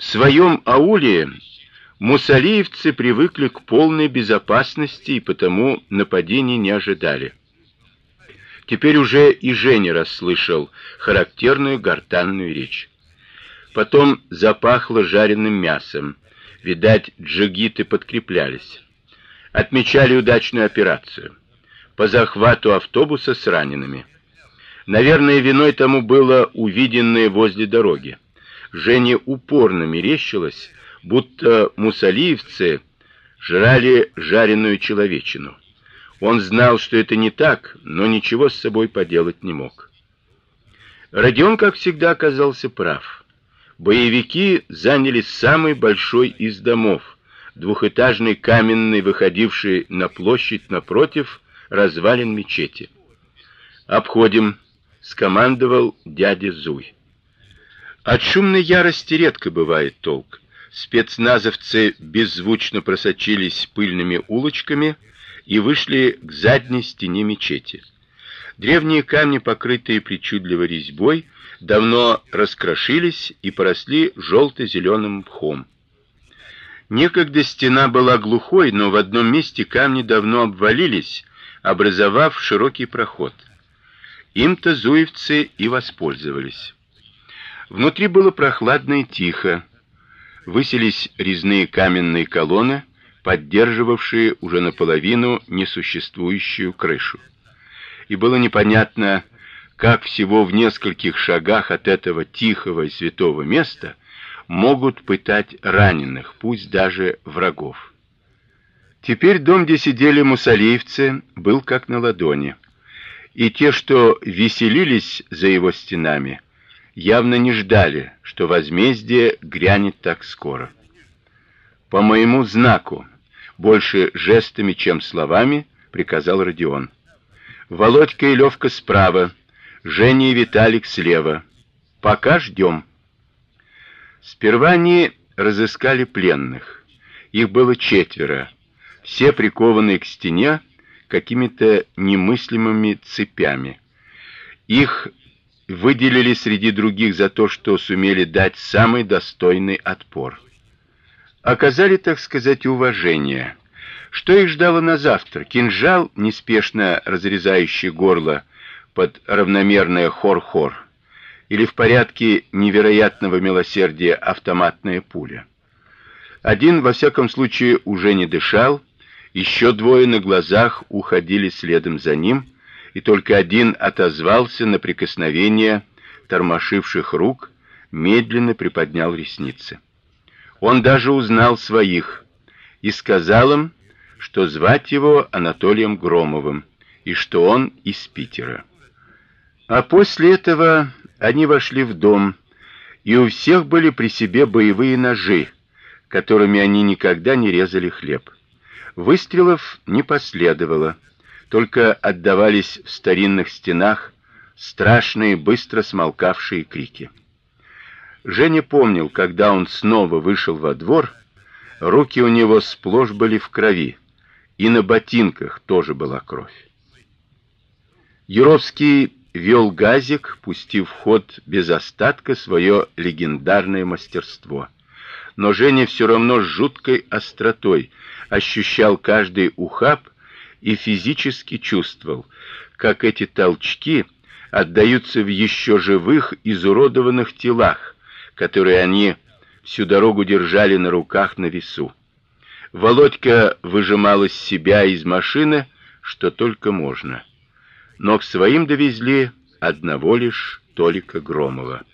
В своем ауле мусалиевцы привыкли к полной безопасности и потому нападений не ожидали. Теперь уже и Женя расслышал характерную гортанную речь. Потом запахло жареным мясом. Видать, джигиты подкреплялись. Отмечали удачную операцию по захвату автобуса с ранеными. Наверное, виной тому было увиденное возле дороги. Женя упорно мерещилось, будто мусалиевцы жрали жареную человечину. Он знал, что это не так, но ничего с собой поделать не мог. Родион, как всегда, оказался прав. Боевики заняли самый большой из домов, двухэтажный каменный, выходивший на площадь напротив развалин мечети. Обходим, скомандовал дядя Зуй. От шумной ярости редко бывает толк. Спецназовцы беззвучно просочились пыльными улочками и вышли к задней стене мечети. Древние камни, покрытые причудливой резьбой, давно раскрошились и поросли желто зеленым мхом. Некогда стена была глухой, но в одном месте камни давно обвалились, образовав широкий проход. Им-то зуевцы и воспользовались. Внутри было прохладно и тихо. Высились резные каменные колонны, поддерживавшие уже наполовину несуществующую крышу. И было непонятно, как всего в нескольких шагах от этого тихого и святого места могут пытать раненых, пусть даже врагов. Теперь дом, где сидели мусалиевцы, был как на ладони. И те, что веселились за его стенами, явно не ждали, что возмездие грянет так скоро. По моему знаку, больше жестами, чем словами, приказал Родион. Володька и Левка справа, Женя и Виталик слева. Пока ждем. Сперва они разыскали пленных. Их было четверо, все прикованные к стене какими-то немыслимыми цепями. Их выделили среди других за то, что сумели дать самый достойный отпор. Оказали, так сказать, уважение. Что их ждало на завтра? Кинжал, неспешно разрезающий горло под равномерное хор-хор, или в порядке невероятного милосердия автоматная пуля. Один во всяком случае уже не дышал, еще двое на глазах уходили следом за ним и только один отозвался на прикосновение тормошивших рук, медленно приподнял ресницы. Он даже узнал своих и сказал им, что звать его Анатолием Громовым и что он из Питера. А после этого они вошли в дом, и у всех были при себе боевые ножи, которыми они никогда не резали хлеб. Выстрелов не последовало только отдавались в старинных стенах страшные, быстро смолкавшие крики. Женя помнил, когда он снова вышел во двор, руки у него сплошь были в крови, и на ботинках тоже была кровь. Юровский вел газик, пустив в ход без остатка свое легендарное мастерство. Но Женя все равно с жуткой остротой ощущал каждый ухаб и физически чувствовал, как эти толчки отдаются в еще живых изуродованных телах, которые они всю дорогу держали на руках на весу. Володька выжимал из себя из машины, что только можно. Но к своим довезли одного лишь Толика Громова.